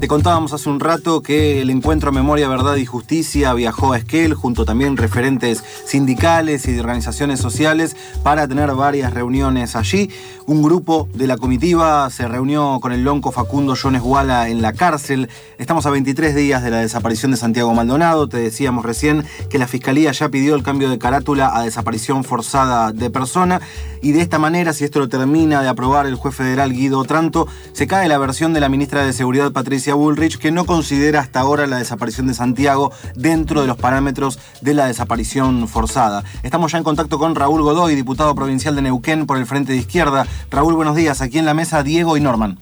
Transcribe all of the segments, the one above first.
Te contábamos hace un rato que el encuentro Memoria, Verdad y Justicia viajó a Esquel junto también referentes sindicales y de organizaciones sociales para tener varias reuniones allí. Un grupo de la comitiva se reunió con el lonco Facundo Jones Guala en la cárcel. Estamos a 23 días de la desaparición de Santiago Maldonado. Te decíamos recién que la fiscalía ya pidió el cambio de carátula a desaparición forzada de persona y de esta manera, si esto lo termina de aprobar el juez federal Guido Otranto, se cae la versión de la ministra de Seguridad Patricia Bullrich que no considera hasta ahora la desaparición de Santiago dentro de los parámetros de la desaparición forzada. Estamos ya en contacto con Raúl Godoy, diputado provincial de Neuquén por el Frente de Izquierda. Raúl, buenos días. Aquí en la mesa Diego y Norman.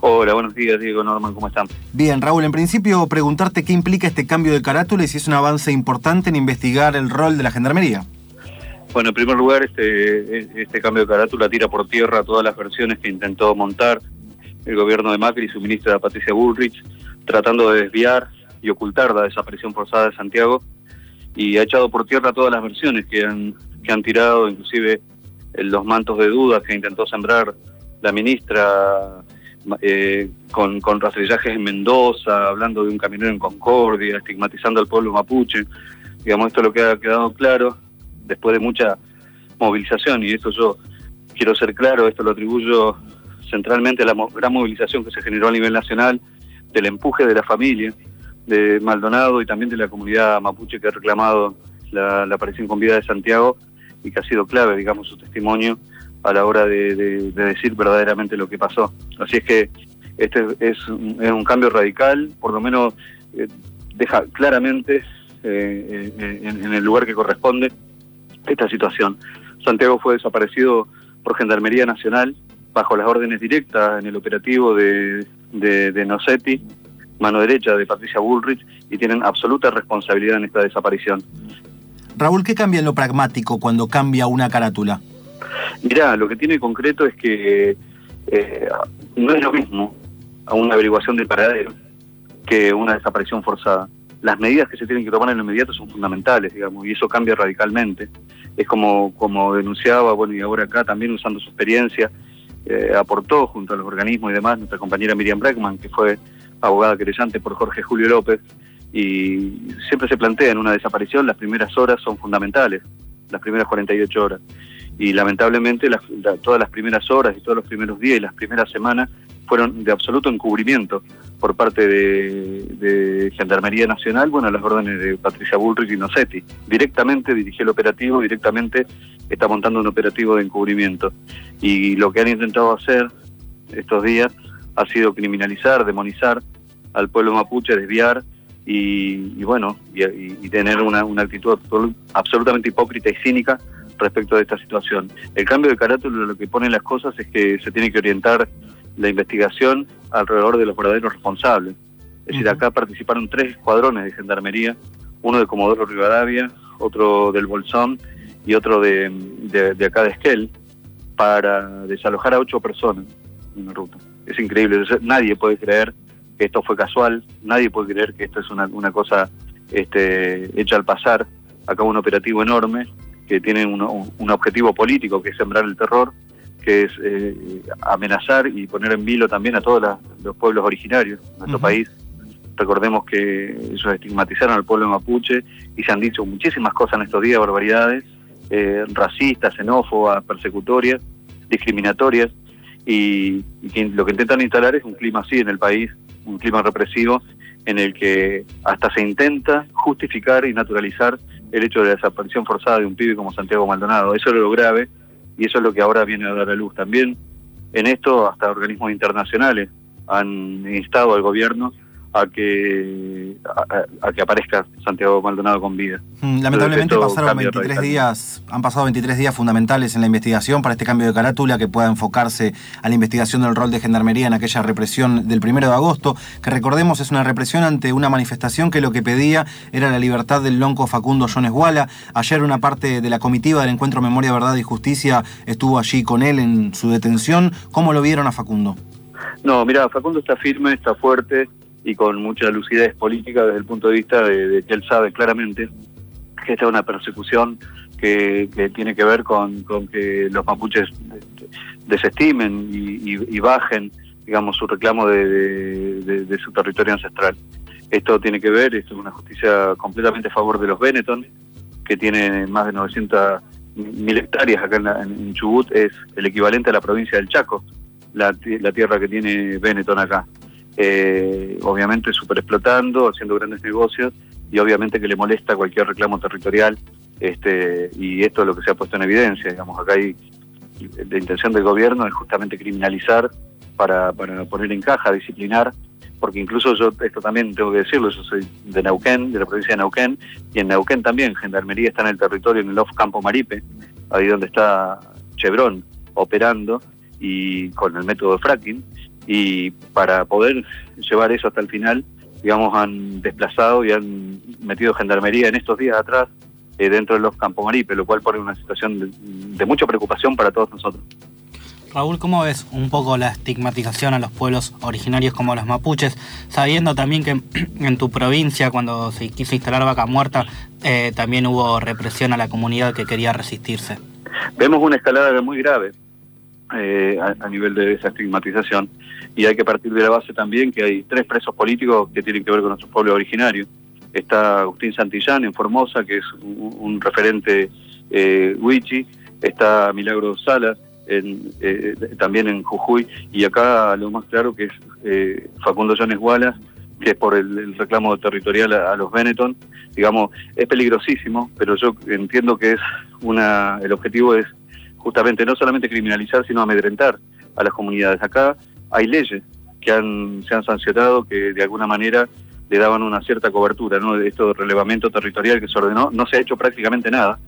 Hola, buenos días, Diego Norman, ¿cómo están? Bien, Raúl, en principio preguntarte qué implica este cambio de carátula y si es un avance importante en investigar el rol de la gendarmería. Bueno, en primer lugar, este, este cambio de carátula tira por tierra todas las versiones que intentó montar el gobierno de Macri y su ministra Patricia Bullrich, tratando de desviar y ocultar la desaparición forzada de Santiago, y ha echado por tierra todas las versiones que han, que han tirado, inclusive los mantos de dudas que intentó sembrar la ministra eh, con, con rastrillajes en Mendoza, hablando de un camionero en Concordia, estigmatizando al pueblo mapuche. Digamos, esto es lo que ha quedado claro después de mucha movilización, y esto yo quiero ser claro, esto lo atribuyo centralmente la gran movilización que se generó a nivel nacional, del empuje de la familia de Maldonado y también de la comunidad mapuche que ha reclamado la, aparición con vida de Santiago y que ha sido clave, digamos, su testimonio a la hora de, decir verdaderamente lo que pasó. Así es que este es un, cambio radical, por lo menos eh, deja claramente eh, en, el lugar que corresponde esta situación. Santiago fue desaparecido por Gendarmería Nacional bajo las órdenes directas en el operativo de, de, de Nocetti, mano derecha de Patricia Bullrich, y tienen absoluta responsabilidad en esta desaparición. Raúl, ¿qué cambia en lo pragmático cuando cambia una carátula? Mirá, lo que tiene concreto es que eh, no es lo mismo a una averiguación del paradero que una desaparición forzada. Las medidas que se tienen que tomar en lo inmediato son fundamentales, digamos, y eso cambia radicalmente. Es como, como denunciaba, bueno, y ahora acá también usando su experiencia, eh, aportó junto a los organismos y demás nuestra compañera Miriam Breckman, que fue abogada querellante por Jorge Julio López, y siempre se plantea en una desaparición las primeras horas son fundamentales, las primeras 48 horas. Y lamentablemente todas las primeras horas y todos los primeros días y las primeras semanas fueron de absoluto encubrimiento por parte de, Gendarmería Nacional, bueno, las órdenes de Patricia Bullrich y Nocetti. Directamente dirigió el operativo, directamente está montando un operativo de encubrimiento. Y lo que han intentado hacer estos días ha sido criminalizar, demonizar al pueblo mapuche, desviar y, bueno, y, tener una, una, actitud absolutamente hipócrita y cínica respecto de esta situación. El cambio de carácter lo que pone las cosas es que se tiene que orientar la investigación alrededor de los verdaderos responsables. Es decir, acá participaron tres escuadrones de gendarmería, uno de Comodoro Rivadavia, otro del Bolsón y otro de, de, acá de Esquel, para desalojar a ocho personas en la ruta. Es increíble, nadie puede creer que esto fue casual, nadie puede creer que esto es una, una cosa este, hecha al pasar. Acá un operativo enorme que tiene un, un objetivo político que es sembrar el terror que es eh, amenazar y poner en vilo también a todos los pueblos originarios de nuestro país. Recordemos que ellos estigmatizaron al pueblo mapuche y se han dicho muchísimas cosas en estos días, barbaridades, eh, racistas, xenófobas, persecutorias, discriminatorias, y, lo que intentan instalar es un clima así en el país, un clima represivo en el que hasta se intenta justificar y naturalizar el hecho de la desaparición forzada de un pibe como Santiago Maldonado. Eso es lo grave y eso es lo que ahora viene a dar a luz. También en esto hasta organismos internacionales han instado al gobierno a que a, que aparezca Santiago Maldonado con vida. Mm, lamentablemente pasaron 23 días, han pasado 23 días fundamentales en la investigación para este cambio de carátula que pueda enfocarse a la investigación del rol de gendarmería en aquella represión del primero de agosto, que recordemos es una represión ante una manifestación que lo que pedía era la libertad del lonco Facundo Jones Guala. Ayer una parte de la comitiva del encuentro Memoria, Verdad y Justicia estuvo allí con él en su detención. ¿Cómo lo vieron a Facundo? No, mira, Facundo está firme, está fuerte, y con mucha lucidez política desde el punto de vista de, que él sabe claramente que esta es una persecución que, tiene que ver con, que los mapuches desestimen y, bajen, digamos, su reclamo de, de, su territorio ancestral. Esto tiene que ver, esto es una justicia completamente a favor de los Benetton, que tienen más de 900 mil hectáreas acá en, Chubut, es el equivalente a la provincia del Chaco, la, tierra que tiene Benetton acá. Eh, obviamente super explotando, haciendo grandes negocios y obviamente que le molesta cualquier reclamo territorial este, y esto es lo que se ha puesto en evidencia. Digamos, acá hay la intención del gobierno es justamente criminalizar para, para poner en caja, disciplinar, porque incluso yo, esto también tengo que decirlo, yo soy de Neuquén, de la provincia de Neuquén, y en Neuquén también, Gendarmería está en el territorio, en el off Campo Maripe, ahí donde está Chevron operando, y con el método de fracking, y para poder llevar eso hasta el final, digamos, han desplazado y han metido Gendarmería en estos días atrás eh, dentro de los Campo Maripe, lo cual pone una situación de mucha preocupación para todos nosotros. Raúl, ¿cómo ves un poco la estigmatización a los pueblos originarios como los mapuches, sabiendo también que en tu provincia, cuando se quiso instalar Vaca Muerta, eh, también hubo represión a la comunidad que quería resistirse? Vemos una escalada muy grave eh, a, nivel de esa estigmatización. Y hay que partir de la base también que hay tres presos políticos que tienen que ver con nuestros pueblos originarios. Está Agustín Santillán en Formosa, que es un, referente eh, wichi, está Milagro Salas, en, eh, también en Jujuy, y acá lo más claro que es eh, Facundo Jones Wallace, que es por el, reclamo territorial a, los Benetton, digamos, es peligrosísimo, pero yo entiendo que es una, el objetivo es justamente no solamente criminalizar, sino amedrentar a las comunidades. Acá hay leyes que han, se han sancionado que de alguna manera le daban una cierta cobertura, ¿no? De esto de relevamiento territorial que se ordenó, no se ha hecho prácticamente nada.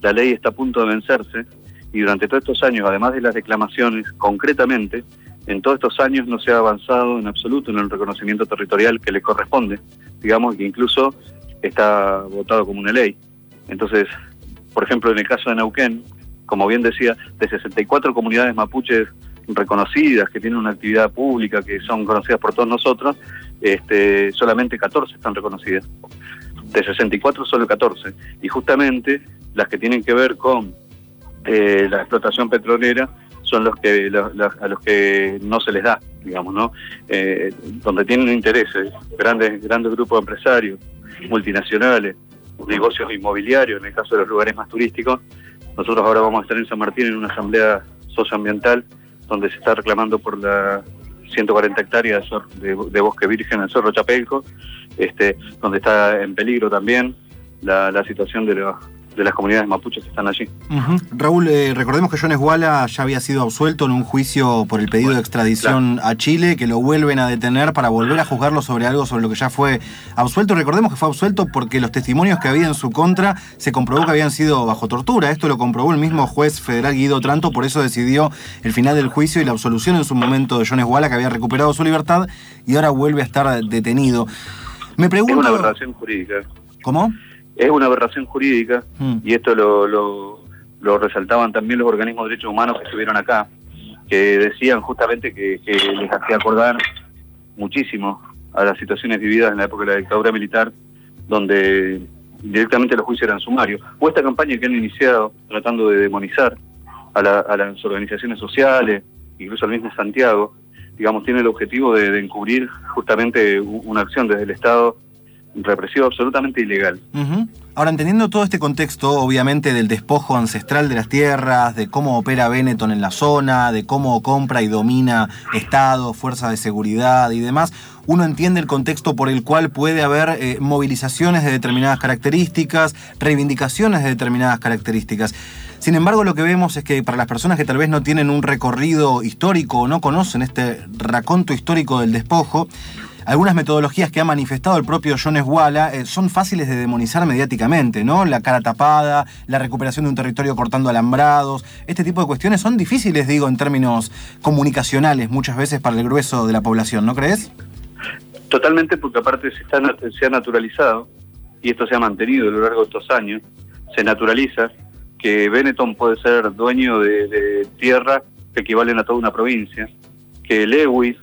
La ley está a punto de vencerse y durante todos estos años, además de las declamaciones, concretamente, en todos estos años no se ha avanzado en absoluto en el reconocimiento territorial que le corresponde, digamos que incluso está votado como una ley. Entonces, por ejemplo, en el caso de Neuquén, como bien decía, de 64 comunidades mapuches reconocidas, que tienen una actividad pública, que son conocidas por todos nosotros, este, solamente 14 están reconocidas. De 64 solo 14. Y justamente las que tienen que ver con eh, la explotación petrolera son los que a los que no se les da, digamos, ¿no? Eh, donde tienen intereses, grandes grandes grupos de empresarios, multinacionales, negocios inmobiliarios, en el caso de los lugares más turísticos. Nosotros ahora vamos a estar en San Martín en una asamblea socioambiental donde se está reclamando por la 140 hectáreas de, bosque virgen en el Cerro Chapelco, este, donde está en peligro también la situación de los de las comunidades mapuches que están allí. Raúl, eh, recordemos que John Esguala ya había sido absuelto en un juicio por el pedido de extradición a Chile, que lo vuelven a detener para volver a juzgarlo sobre algo sobre lo que ya fue absuelto. Recordemos que fue absuelto porque los testimonios que había en su contra se comprobó que habían sido bajo tortura. Esto lo comprobó el mismo juez federal Guido Tranto, por eso decidió el final del juicio y la absolución en su momento de John Esguala, que había recuperado su libertad y ahora vuelve a estar detenido. Me pregunto... Es una aberración jurídica. ¿Cómo? Es una aberración jurídica mm. y esto lo, lo, resaltaban también los organismos de derechos humanos que estuvieron acá, que decían justamente que, les hacía acordar muchísimo a las situaciones vividas en la época de la dictadura militar, donde directamente los juicios eran sumarios. O esta campaña que han iniciado tratando de demonizar a, las organizaciones sociales, incluso al mismo Santiago, digamos, tiene el objetivo de, de encubrir justamente una acción desde el Estado represivo absolutamente ilegal. Ahora, entendiendo todo este contexto, obviamente, del despojo ancestral de las tierras, de cómo opera Benetton en la zona, de cómo compra y domina Estado, fuerzas de seguridad y demás, uno entiende el contexto por el cual puede haber eh, movilizaciones de determinadas características, reivindicaciones de determinadas características. Sin embargo, lo que vemos es que para las personas que tal vez no tienen un recorrido histórico o no conocen este raconto histórico del despojo, algunas metodologías que ha manifestado el propio Jones Walla eh, son fáciles de demonizar mediáticamente, ¿no? La cara tapada, la recuperación de un territorio cortando alambrados, este tipo de cuestiones son difíciles, digo, en términos comunicacionales muchas veces para el grueso de la población, ¿no crees? Totalmente, porque aparte se, está, se ha naturalizado, y esto se ha mantenido a lo largo de estos años, se naturaliza que Benetton puede ser dueño de, de tierra que equivalen a toda una provincia, que Lewis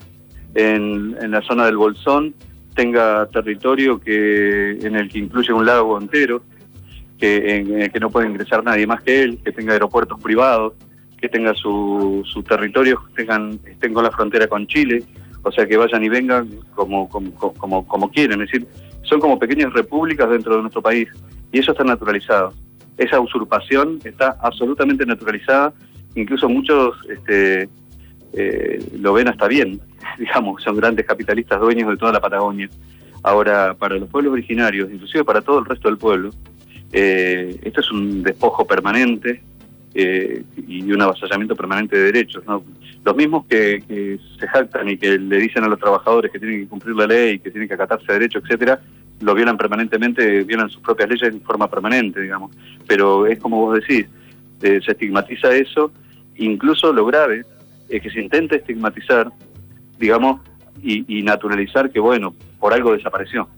en, la zona del Bolsón tenga territorio que en el que incluye un lago entero, que, en, el que no puede ingresar nadie más que él, que tenga aeropuertos privados, que tenga su, su territorio, tengan, estén con la frontera con Chile, o sea que vayan y vengan como, como, como, como quieren, es decir, son como pequeñas repúblicas dentro de nuestro país y eso está naturalizado. Esa usurpación está absolutamente naturalizada, incluso muchos este, eh, lo ven hasta bien, digamos, son grandes capitalistas dueños de toda la Patagonia. Ahora, para los pueblos originarios, inclusive para todo el resto del pueblo, eh, esto es un despojo permanente eh, y un avasallamiento permanente de derechos. Los mismos que, se jactan y que le dicen a los trabajadores que tienen que cumplir la ley, que tienen que acatarse a derechos, etcétera, lo violan permanentemente, violan sus propias leyes en forma permanente, digamos. Pero es como vos decís, eh, se estigmatiza eso, incluso lo grave es que se intenta estigmatizar, digamos, y, naturalizar que, bueno, por algo desapareció.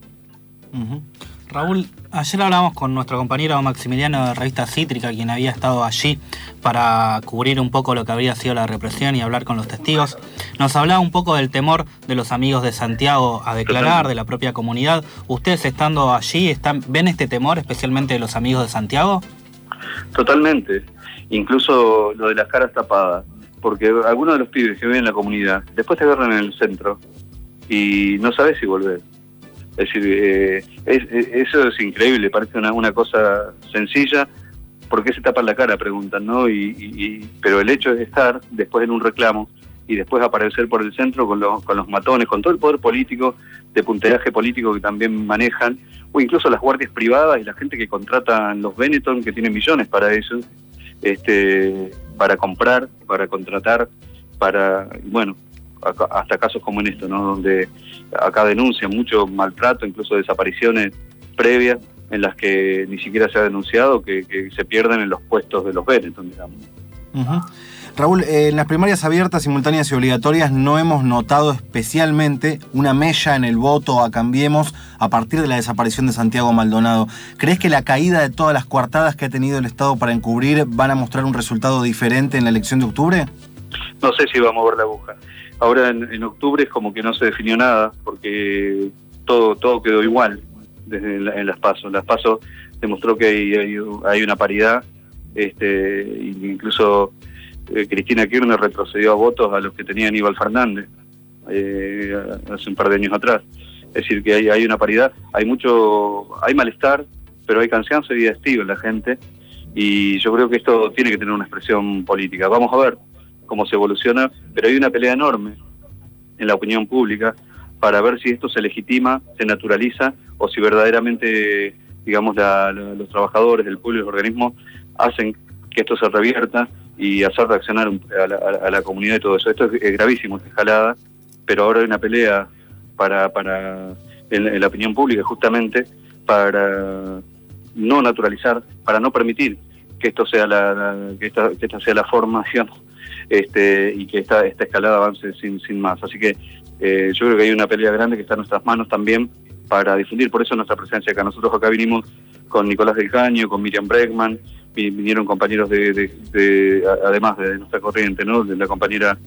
Raúl, ayer hablamos con nuestro compañero Maximiliano de Revista Cítrica, quien había estado allí para cubrir un poco lo que había sido la represión y hablar con los testigos. Nos hablaba un poco del temor de los amigos de Santiago a declarar, de la propia comunidad. ¿Ustedes estando allí están, ven este temor, especialmente de los amigos de Santiago? Totalmente. Incluso lo de las caras tapadas. Porque algunos de los pibes que viven en la comunidad, después te agarran en el centro y no sabes si volver. Es decir, eh, eso es increíble, parece una, una cosa sencilla. ¿Por qué se tapan la cara? Preguntan, ¿no? Y, pero el hecho de estar después en un reclamo y después aparecer por el centro con los, con los matones, con todo el poder político, de punteraje político que también manejan, o incluso las guardias privadas y la gente que contratan los Benetton, que tienen millones para eso, este, para comprar, para contratar, para, bueno, hasta casos como en esto, ¿no? Donde acá denuncian mucho maltrato, incluso desapariciones previas en las que ni siquiera se ha denunciado que, se pierden en los puestos de los Benetton, digamos. Raúl, eh, en las primarias abiertas, simultáneas y obligatorias no hemos notado especialmente una mella en el voto a Cambiemos a partir de la desaparición de Santiago Maldonado. ¿Crees que la caída de todas las coartadas que ha tenido el Estado para encubrir van a mostrar un resultado diferente en la elección de octubre? No sé si va a mover la aguja. Ahora en, octubre es como que no se definió nada, porque todo, todo quedó igual desde en, las pasos. Las pasos demostró que hay, una paridad, este, incluso eh, Cristina Kirchner retrocedió a votos a los que tenía Aníbal Fernández eh, hace un par de años atrás. Es decir, que hay, una paridad, hay mucho, hay malestar, pero hay cansancio y estío en la gente, y yo creo que esto tiene que tener una expresión política. Vamos a ver, cómo se evoluciona, pero hay una pelea enorme en la opinión pública para ver si esto se legitima, se naturaliza o si verdaderamente, digamos, los trabajadores del público los organismos hacen que esto se revierta y hacer reaccionar a la, comunidad y todo eso. Esto es, gravísimo, es escalada, pero ahora hay una pelea para, para en, la opinión pública justamente para no naturalizar, para no permitir que esto sea la, que, esta, que esta sea la formación este, y que esta, esta escalada avance sin, sin más. Así que eh, yo creo que hay una pelea grande que está en nuestras manos también para difundir, por eso nuestra presencia acá. Nosotros acá vinimos con Nicolás del Caño, con Miriam Bregman, vinieron compañeros de, además de nuestra corriente, ¿no? De la compañera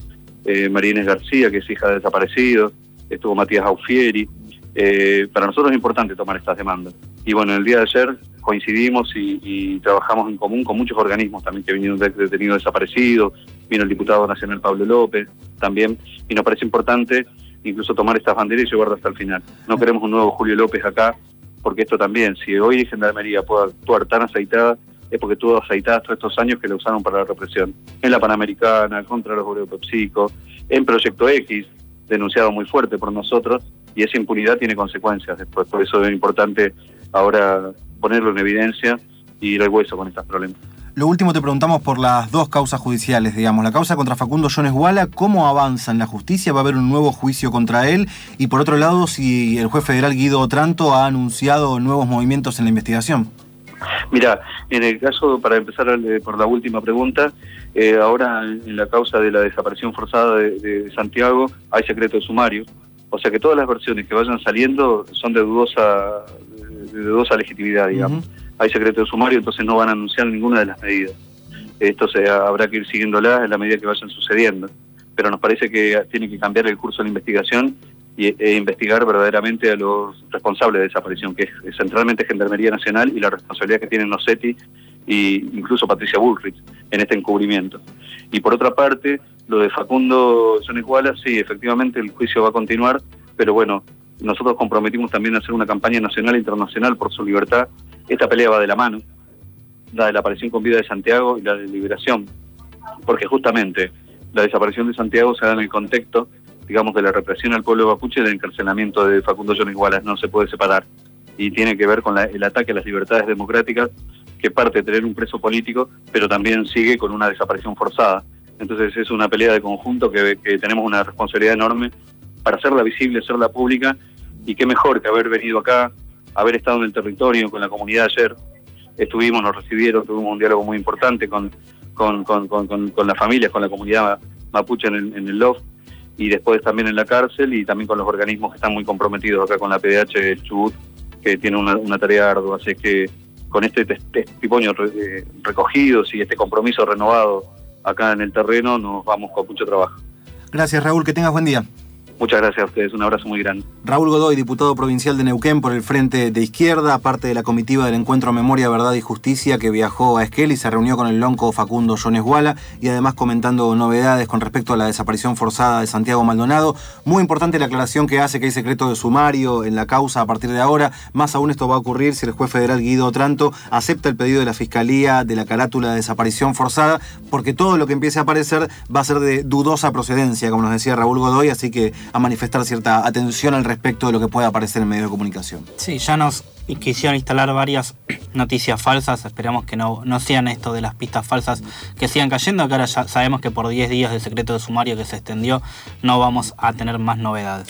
eh, Marínez García, que es hija de desaparecidos, estuvo Matías Aufieri. Eh, para nosotros es importante tomar estas demandas. Y bueno, el día de ayer coincidimos y, trabajamos en común con muchos organismos también que vinieron detenidos desaparecidos, vino el diputado nacional Pablo López también, y nos parece importante incluso tomar estas banderas y llevarlas hasta el final. No queremos un nuevo Julio López acá, porque esto también, si hoy Gendarmería puede actuar tan aceitada, es porque tuvo aceitadas todos estos años que la usaron para la represión. En la Panamericana, contra los ureotopsicos, en Proyecto X, denunciado muy fuerte por nosotros, y esa impunidad tiene consecuencias después. Por eso es importante ahora ponerlo en evidencia y ir al hueso con estos problemas. Lo último te preguntamos por las dos causas judiciales, digamos. La causa contra Facundo Jones Guala, ¿cómo avanza en la justicia? ¿Va a haber un nuevo juicio contra él? Y por otro lado, si el juez federal Guido Otranto ha anunciado nuevos movimientos en la investigación. Mira, en el caso, para empezar por la última pregunta, eh, ahora en la causa de la desaparición forzada de, Santiago hay secreto de sumario. O sea que todas las versiones que vayan saliendo son de dudosa, de dudosa legitimidad, digamos hay secreto de sumario, entonces no van a anunciar ninguna de las medidas. Esto se, habrá que ir siguiéndolas en la medida que vayan sucediendo. Pero nos parece que tiene que cambiar el curso de la investigación y, e investigar verdaderamente a los responsables de desaparición, que es, centralmente Gendarmería Nacional y la responsabilidad que tienen Nocetti e incluso Patricia Bullrich en este encubrimiento. Y por otra parte, Lo de Facundo Son Igualas, sí, efectivamente el juicio va a continuar, pero bueno, nosotros comprometimos también a hacer una campaña nacional e internacional por su libertad. Esta pelea va de la mano, la de la aparición con vida de Santiago y la de liberación, porque justamente la desaparición de Santiago se da en el contexto, digamos, de la represión al pueblo mapuche y del encarcelamiento de Facundo Jones Igualas, no se puede separar. Y tiene que ver con el ataque a las libertades democráticas, que parte de tener un preso político, pero también sigue con una desaparición forzada. Entonces es una pelea de conjunto que, que tenemos una responsabilidad enorme para hacerla visible, hacerla pública, y qué mejor que haber venido acá, haber estado en el territorio con la comunidad ayer. Estuvimos, nos recibieron, tuvimos un diálogo muy importante con, con, con, con, con las familias, con la comunidad mapuche en el, en el LOF y después también en la cárcel y también con los organismos que están muy comprometidos acá con la PDH Chubut, que tiene una, tarea ardua. Así que con este testimonio eh, recogidos y este compromiso renovado acá en el terreno, nos vamos con mucho trabajo. Gracias Raúl, que tengas buen día. Muchas gracias a ustedes, un abrazo muy grande. Raúl Godoy, diputado provincial de Neuquén por el Frente de Izquierda, parte de la comitiva del Encuentro Memoria, Verdad y Justicia que viajó a Esquel y se reunió con el lonco Facundo Jones Guala y además comentando novedades con respecto a la desaparición forzada de Santiago Maldonado. Muy importante la aclaración que hace que hay secreto de sumario en la causa a partir de ahora. Más aún esto va a ocurrir si el juez federal Guido Otranto acepta el pedido de la Fiscalía de la carátula de desaparición forzada, porque todo lo que empiece a aparecer va a ser de dudosa procedencia, como nos decía Raúl Godoy, así que a manifestar cierta atención al respecto de lo que pueda aparecer en medios de comunicación. Sí, ya nos quisieron instalar varias noticias falsas, esperamos que no, no sean esto de las pistas falsas que sigan cayendo, que ahora ya sabemos que por 10 días de secreto de sumario que se extendió no vamos a tener más novedades.